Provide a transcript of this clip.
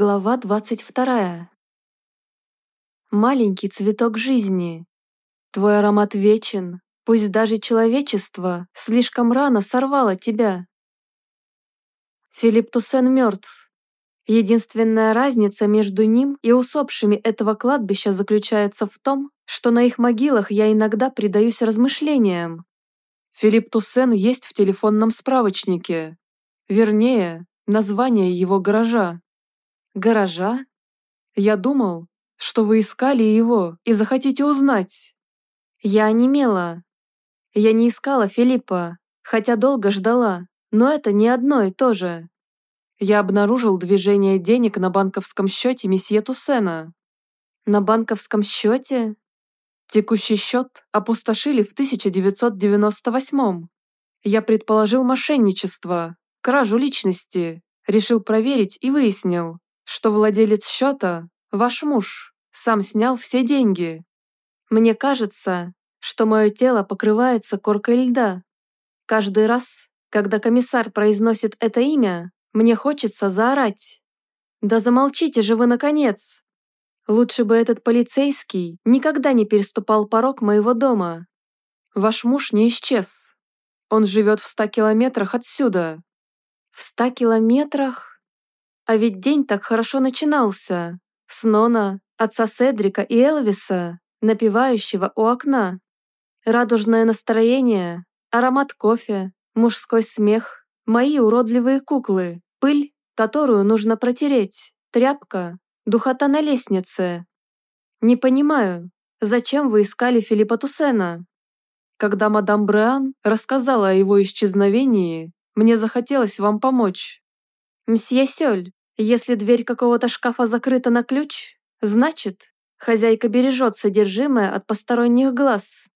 Глава 22. Маленький цветок жизни. Твой аромат вечен, пусть даже человечество слишком рано сорвало тебя. Филипп Туссен мертв. Единственная разница между ним и усопшими этого кладбища заключается в том, что на их могилах я иногда предаюсь размышлениям. Филипп Туссен есть в телефонном справочнике. Вернее, название его гаража. Гаража? Я думал, что вы искали его и захотите узнать. Я онемела. Я не искала Филиппа, хотя долго ждала, но это не одно и то же. Я обнаружил движение денег на банковском счете месье Туссена. На банковском счете? Текущий счет опустошили в 1998 Я предположил мошенничество, кражу личности, решил проверить и выяснил, что владелец счета, ваш муж, сам снял все деньги. Мне кажется, что мое тело покрывается коркой льда. Каждый раз, когда комиссар произносит это имя, мне хочется заорать. Да замолчите же вы, наконец! Лучше бы этот полицейский никогда не переступал порог моего дома. Ваш муж не исчез. Он живет в ста километрах отсюда. В ста километрах? А ведь день так хорошо начинался. С Нона, отца Седрика и Элвиса, напивающего у окна. Радужное настроение, аромат кофе, мужской смех, мои уродливые куклы, пыль, которую нужно протереть, тряпка, духота на лестнице. Не понимаю, зачем вы искали Филиппа Туссена? Когда мадам Бреан рассказала о его исчезновении, мне захотелось вам помочь. Мсье Сёль, если дверь какого-то шкафа закрыта на ключ, значит, хозяйка бережет содержимое от посторонних глаз.